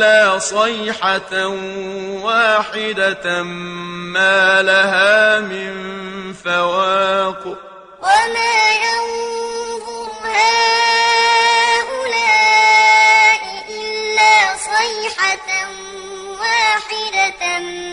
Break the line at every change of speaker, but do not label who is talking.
إلا صيحة واحدة ما لها من فواق.
وما ينظر هؤلاء إلا صيحة واحدة ما